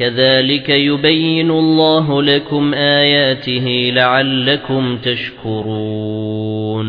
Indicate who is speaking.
Speaker 1: كذلك يبين الله لكم آياته لعلكم تشكرون.